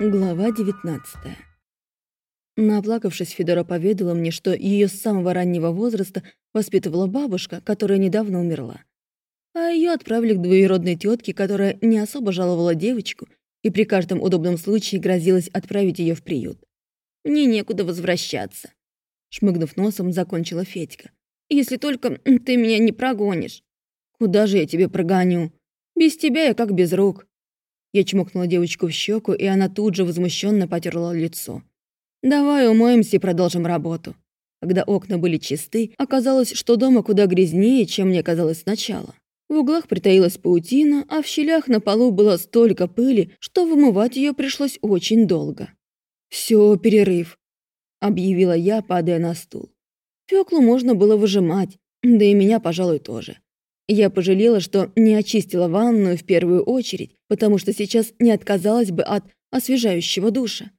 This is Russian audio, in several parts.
Глава 19 Наплакавшись, Федора поведала мне, что ее с самого раннего возраста воспитывала бабушка, которая недавно умерла. А ее отправили к двоюродной тетке, которая не особо жаловала девочку и при каждом удобном случае грозилась отправить ее в приют. «Мне некуда возвращаться», — шмыгнув носом, закончила Федька. «Если только ты меня не прогонишь». «Куда же я тебе прогоню? Без тебя я как без рук». Я чмокнула девочку в щеку, и она тут же возмущенно потерла лицо. «Давай умоемся и продолжим работу». Когда окна были чисты, оказалось, что дома куда грязнее, чем мне казалось сначала. В углах притаилась паутина, а в щелях на полу было столько пыли, что вымывать ее пришлось очень долго. «Все, перерыв», — объявила я, падая на стул. Фёклу можно было выжимать, да и меня, пожалуй, тоже. Я пожалела, что не очистила ванную в первую очередь, потому что сейчас не отказалась бы от освежающего душа.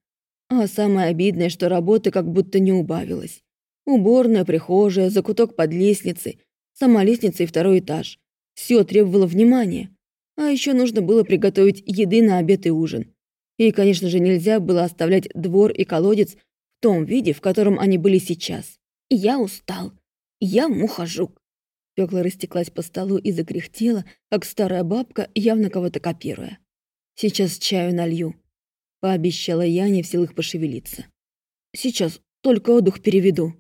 А самое обидное, что работы как будто не убавилось. Уборная, прихожая, закуток под лестницей, сама лестница и второй этаж. Все требовало внимания. А еще нужно было приготовить еды на обед и ужин. И, конечно же, нельзя было оставлять двор и колодец в том виде, в котором они были сейчас. Я устал. Я мухожук. Фёкла растеклась по столу и закряхтела, как старая бабка, явно кого-то копируя. «Сейчас чаю налью», — пообещала я, не в силах пошевелиться. «Сейчас только отдых переведу».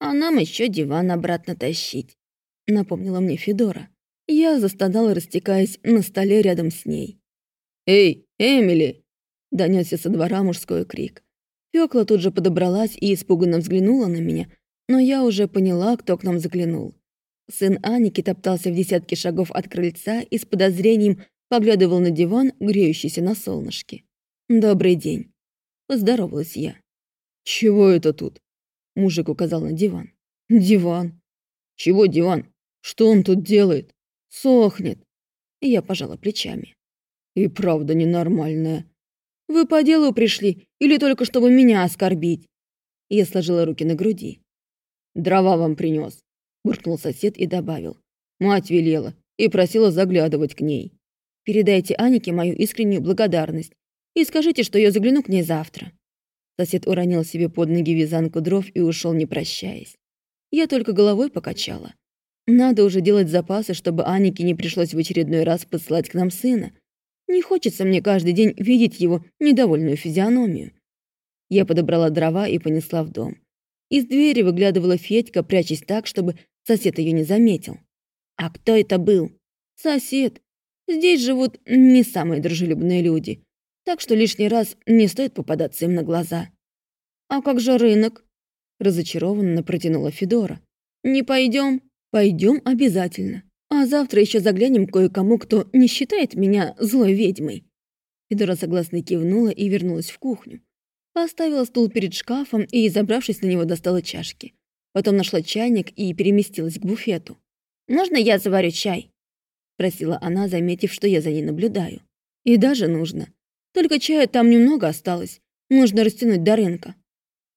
«А нам еще диван обратно тащить», — напомнила мне Федора. Я застонала, растекаясь на столе рядом с ней. «Эй, Эмили!» — донесся со двора мужской крик. Фёкла тут же подобралась и испуганно взглянула на меня, но я уже поняла, кто к нам заглянул. Сын Аники топтался в десятке шагов от крыльца и с подозрением поглядывал на диван, греющийся на солнышке. «Добрый день», — поздоровалась я. «Чего это тут?» — мужик указал на диван. «Диван». «Чего диван? Что он тут делает?» «Сохнет». Я пожала плечами. «И правда ненормальная. Вы по делу пришли или только чтобы меня оскорбить?» Я сложила руки на груди. «Дрова вам принес буркнул сосед и добавил. Мать велела и просила заглядывать к ней. Передайте Анике мою искреннюю благодарность и скажите, что я загляну к ней завтра. Сосед уронил себе под ноги вязанку дров и ушел, не прощаясь. Я только головой покачала. Надо уже делать запасы, чтобы Анике не пришлось в очередной раз посылать к нам сына. Не хочется мне каждый день видеть его недовольную физиономию. Я подобрала дрова и понесла в дом. Из двери выглядывала Федька, прячась так, чтобы Сосед ее не заметил. А кто это был? Сосед. Здесь живут не самые дружелюбные люди, так что лишний раз не стоит попадаться им на глаза. А как же рынок? Разочарованно протянула Федора. Не пойдем? Пойдем обязательно. А завтра еще заглянем кое-кому, кто не считает меня злой ведьмой. Федора согласно кивнула и вернулась в кухню. Поставила стул перед шкафом и, забравшись на него, достала чашки. Потом нашла чайник и переместилась к буфету. «Можно я заварю чай?» — просила она, заметив, что я за ней наблюдаю. «И даже нужно. Только чая там немного осталось. Нужно растянуть до рынка».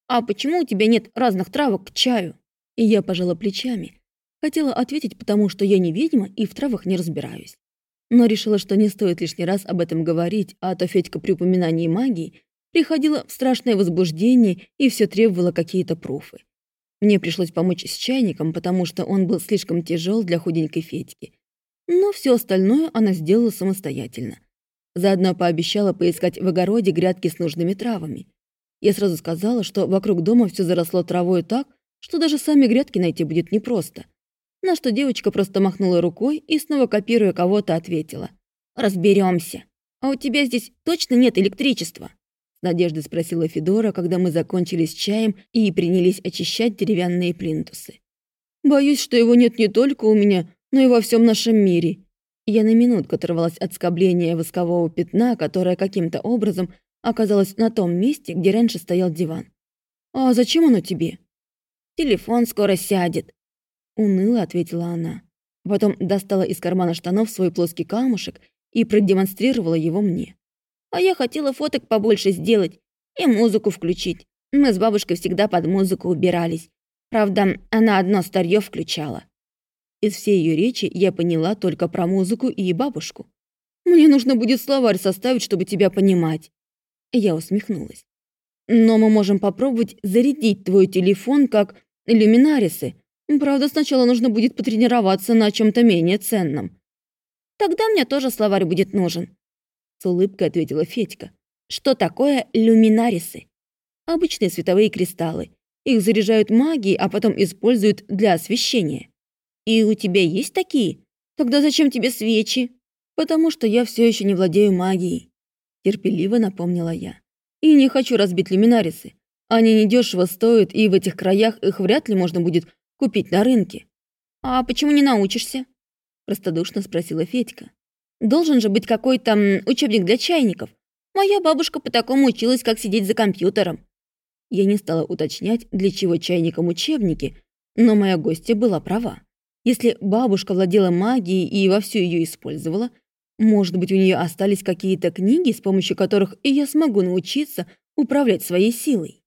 «А почему у тебя нет разных травок к чаю?» И я пожала плечами. Хотела ответить, потому что я не ведьма и в травах не разбираюсь. Но решила, что не стоит лишний раз об этом говорить, а то Федька при упоминании магии приходила в страшное возбуждение и все требовала какие-то пруфы. Мне пришлось помочь с чайником, потому что он был слишком тяжел для худенькой Федьки. Но все остальное она сделала самостоятельно. Заодно пообещала поискать в огороде грядки с нужными травами. Я сразу сказала, что вокруг дома все заросло травой так, что даже сами грядки найти будет непросто. На что девочка просто махнула рукой и, снова копируя кого-то, ответила. «Разберемся. А у тебя здесь точно нет электричества?» Надежда спросила Федора, когда мы закончили с чаем и принялись очищать деревянные плинтусы. «Боюсь, что его нет не только у меня, но и во всем нашем мире». Я на минутку оторвалась от скобления воскового пятна, которое каким-то образом оказалось на том месте, где раньше стоял диван. «А зачем оно тебе?» «Телефон скоро сядет», — уныло ответила она. Потом достала из кармана штанов свой плоский камушек и продемонстрировала его мне. А я хотела фоток побольше сделать и музыку включить. Мы с бабушкой всегда под музыку убирались. Правда, она одно старье включала. Из всей ее речи я поняла только про музыку и бабушку. Мне нужно будет словарь составить, чтобы тебя понимать. Я усмехнулась. «Но мы можем попробовать зарядить твой телефон как люминарисы. Правда, сначала нужно будет потренироваться на чем-то менее ценном». «Тогда мне тоже словарь будет нужен», — с улыбкой ответила Федька. «Что такое люминарисы?» «Обычные световые кристаллы. Их заряжают магией, а потом используют для освещения». «И у тебя есть такие? Тогда зачем тебе свечи?» «Потому что я все еще не владею магией», — терпеливо напомнила я. «И не хочу разбить люминарисы. Они недешево стоят, и в этих краях их вряд ли можно будет купить на рынке». «А почему не научишься?» — простодушно спросила Федька. «Должен же быть какой-то учебник для чайников. Моя бабушка по такому училась, как сидеть за компьютером». Я не стала уточнять, для чего чайникам учебники, но моя гостья была права. Если бабушка владела магией и вовсю ее использовала, может быть, у нее остались какие-то книги, с помощью которых я смогу научиться управлять своей силой.